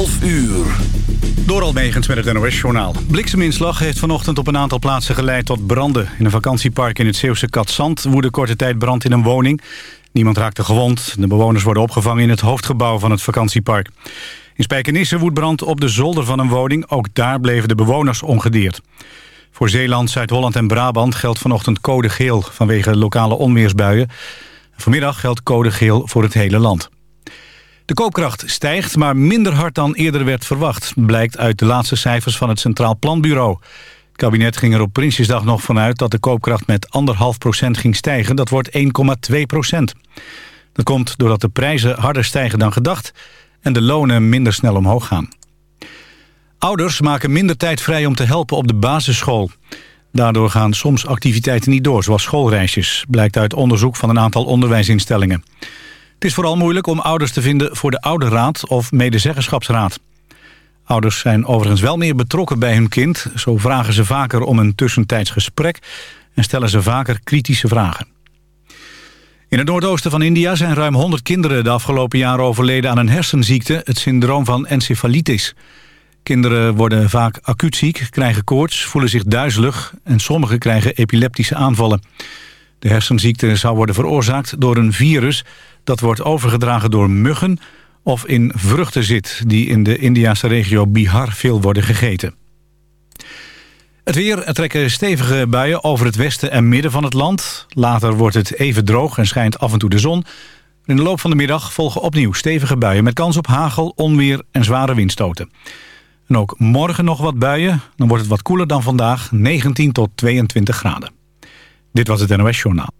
12 uur. Door Almegens met het NOS-journaal. Blikseminslag heeft vanochtend op een aantal plaatsen geleid tot branden. In een vakantiepark in het Zeeuwse Katzand woedde korte tijd brand in een woning. Niemand raakte gewond. De bewoners worden opgevangen in het hoofdgebouw van het vakantiepark. In Spijkenisse woedt brand op de zolder van een woning. Ook daar bleven de bewoners ongedeerd. Voor Zeeland, Zuid-Holland en Brabant geldt vanochtend code geel... vanwege lokale onweersbuien. Vanmiddag geldt code geel voor het hele land. De koopkracht stijgt, maar minder hard dan eerder werd verwacht... blijkt uit de laatste cijfers van het Centraal Planbureau. Het kabinet ging er op Prinsjesdag nog vanuit... dat de koopkracht met 1,5% ging stijgen. Dat wordt 1,2% Dat komt doordat de prijzen harder stijgen dan gedacht... en de lonen minder snel omhoog gaan. Ouders maken minder tijd vrij om te helpen op de basisschool. Daardoor gaan soms activiteiten niet door, zoals schoolreisjes... blijkt uit onderzoek van een aantal onderwijsinstellingen. Het is vooral moeilijk om ouders te vinden voor de ouderraad of medezeggenschapsraad. Ouders zijn overigens wel meer betrokken bij hun kind. Zo vragen ze vaker om een tussentijds gesprek en stellen ze vaker kritische vragen. In het noordoosten van India zijn ruim 100 kinderen de afgelopen jaren overleden aan een hersenziekte, het syndroom van encefalitis. Kinderen worden vaak acuut ziek, krijgen koorts, voelen zich duizelig en sommigen krijgen epileptische aanvallen. De hersenziekte zou worden veroorzaakt door een virus dat wordt overgedragen door muggen of in vruchten zit... die in de Indiase regio Bihar veel worden gegeten. Het weer er trekken stevige buien over het westen en midden van het land. Later wordt het even droog en schijnt af en toe de zon. In de loop van de middag volgen opnieuw stevige buien... met kans op hagel, onweer en zware windstoten. En ook morgen nog wat buien. Dan wordt het wat koeler dan vandaag, 19 tot 22 graden. Dit was het NOS Journaal.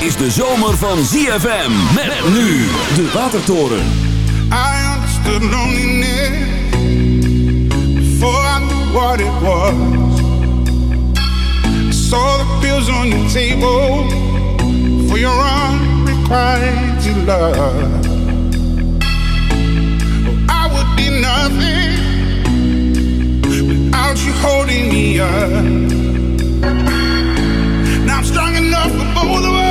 Is de zomer van ZFM. Met nu de Watertoren. I understood loneliness before I knew what it was. I saw the pills on your table for your unrequited love. I would be nothing without you holding me up. Now I'm strong enough for both of us.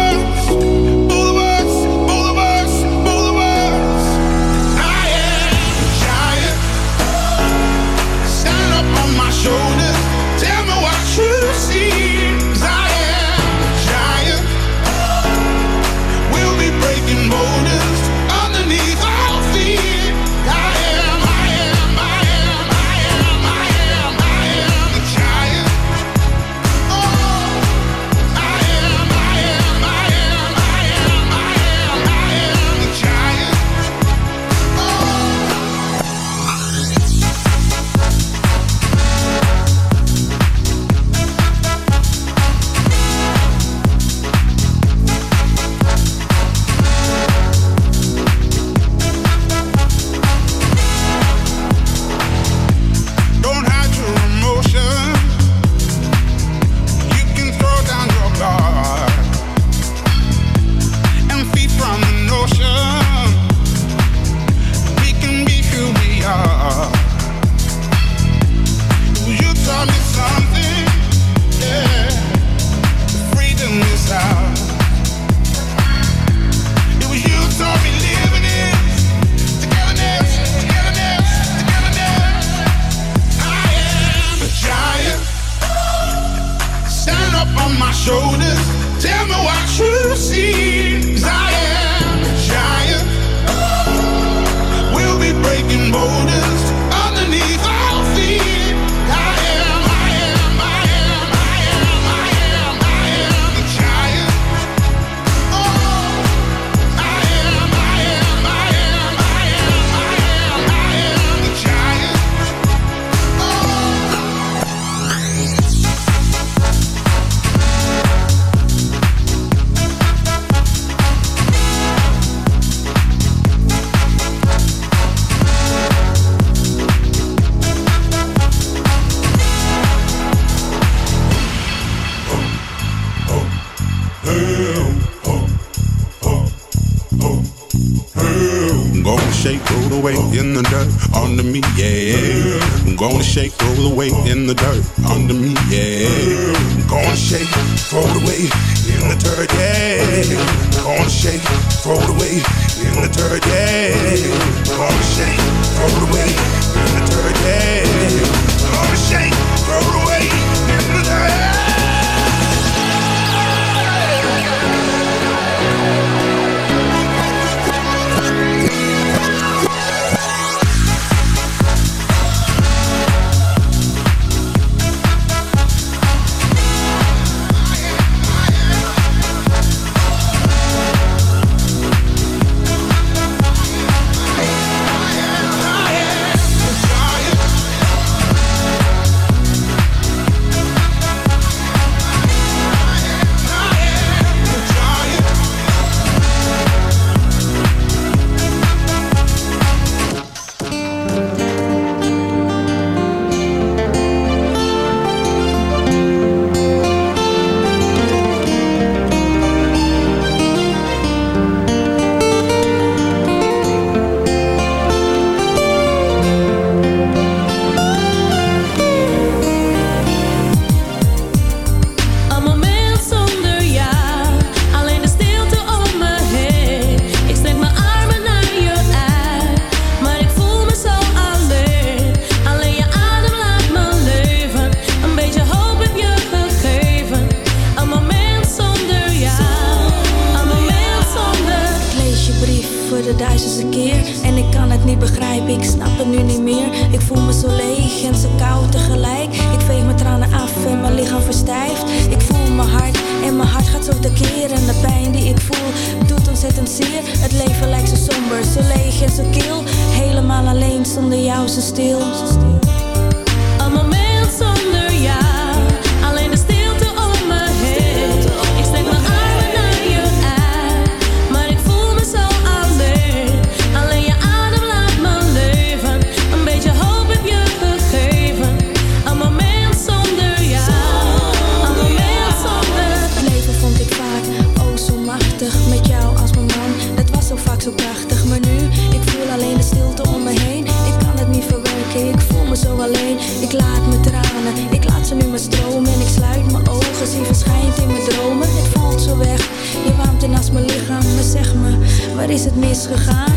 Ik laat mijn tranen, ik laat ze nu maar stromen. En ik sluit mijn ogen, zie verschijnt in mijn dromen. Het valt zo weg, je warmt in naast mijn lichaam. Maar zeg me, waar is het misgegaan?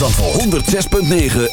Zandvoort. 106.9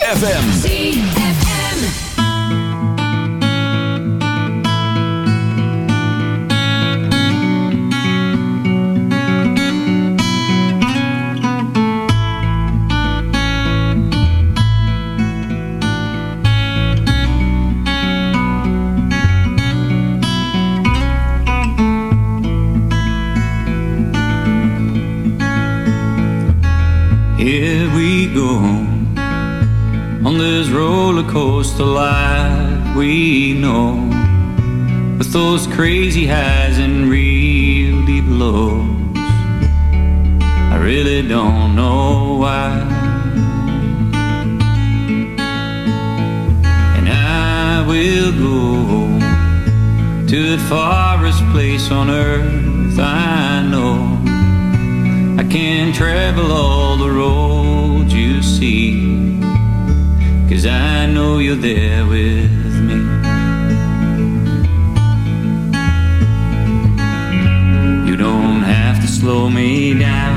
really don't know why. And I will go to the farthest place on earth I know. I can travel all the roads you see, cause I know you're there with. slow me down.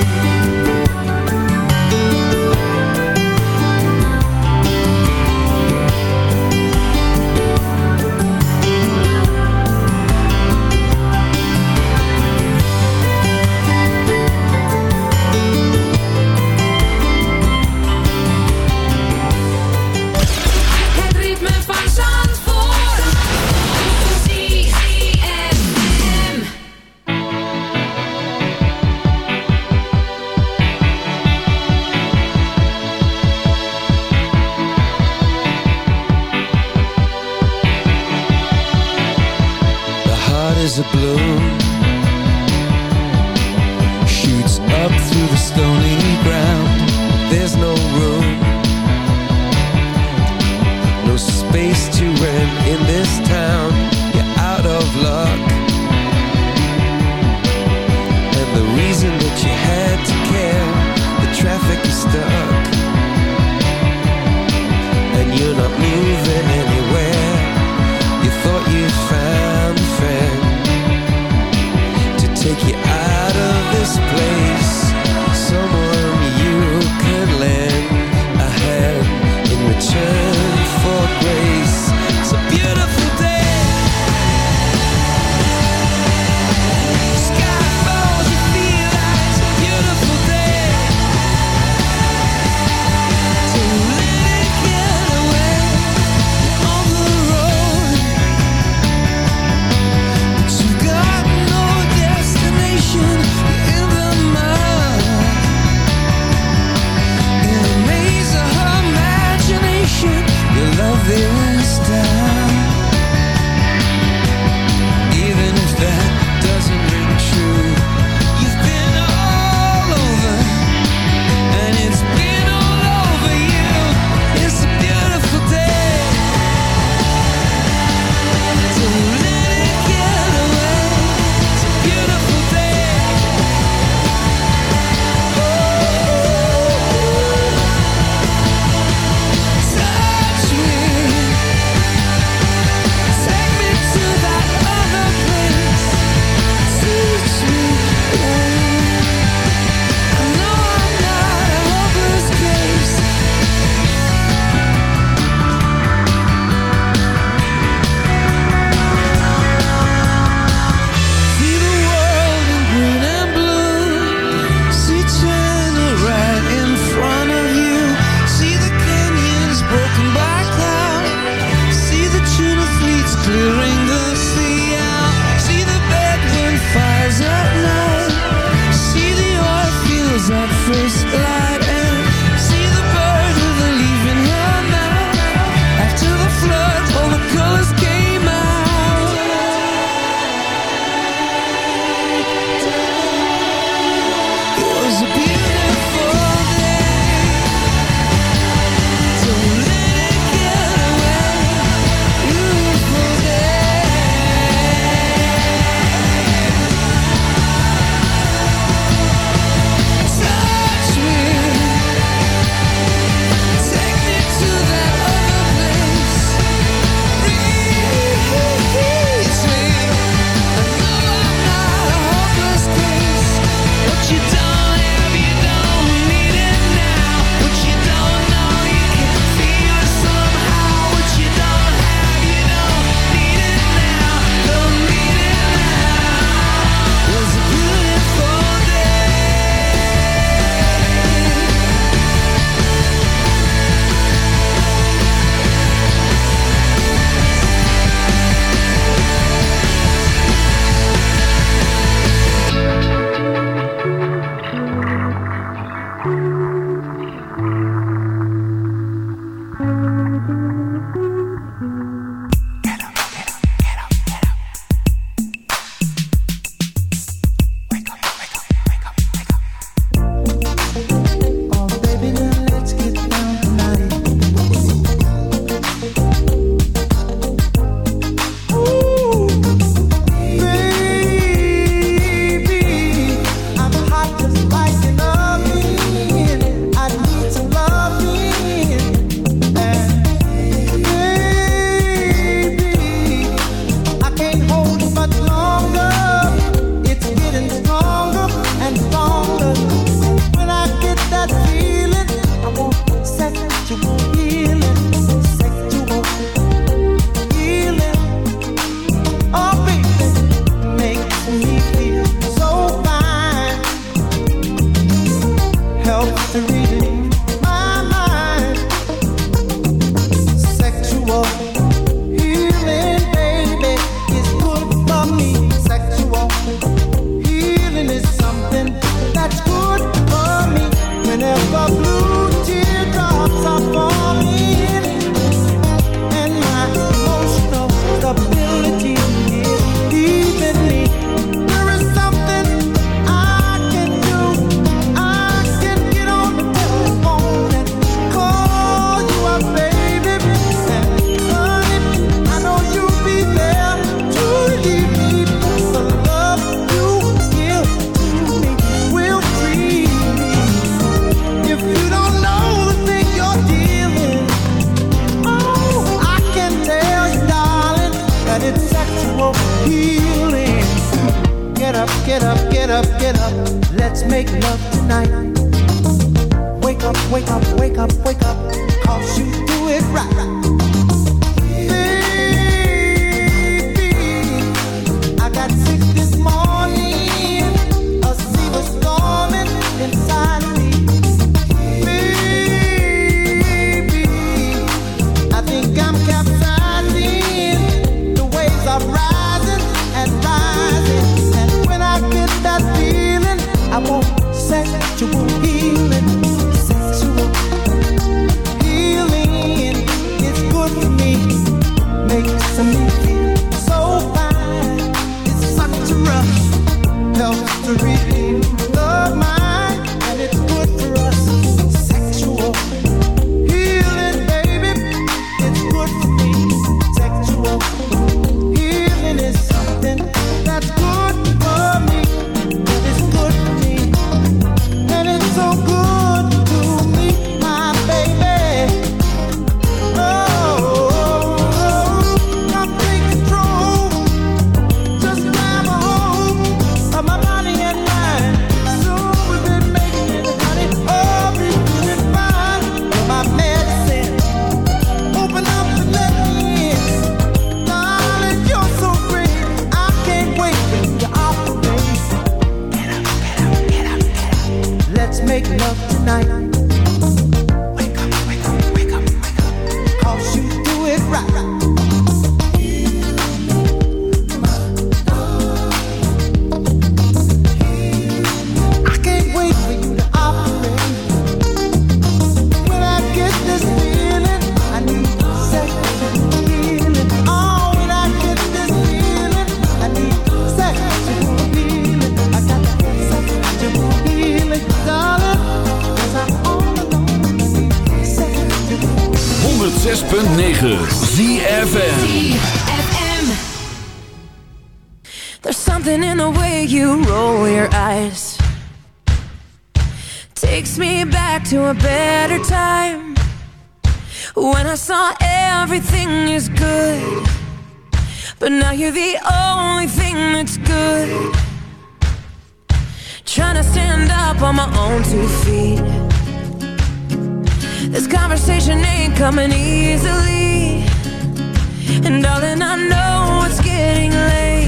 And darling, I know it's getting late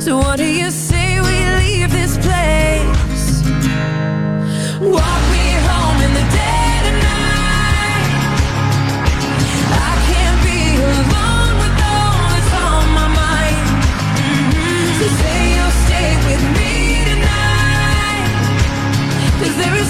So what do you say we leave this place? Walk me home in the dead of night I can't be alone with all that's on my mind mm -hmm. So say you'll stay with me tonight Cause there is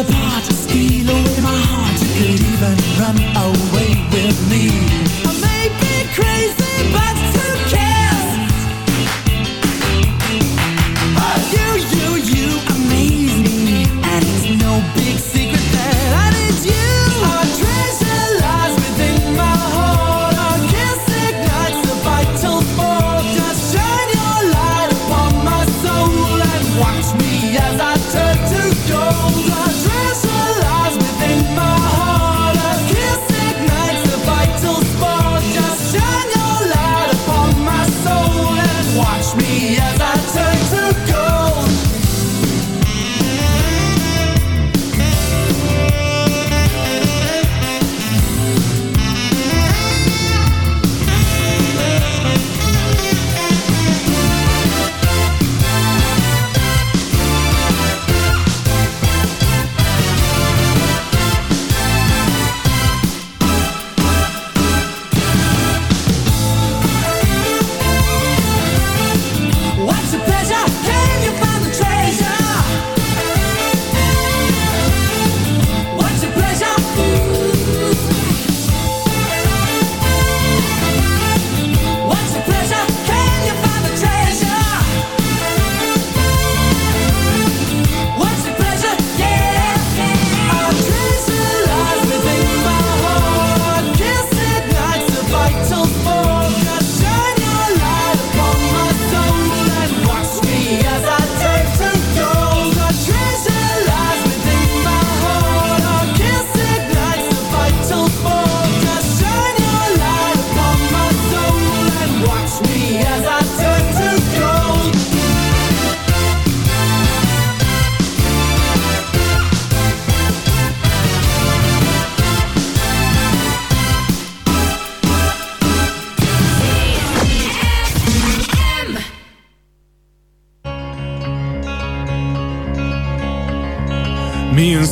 Apart, steal away my heart. You could even run away with me.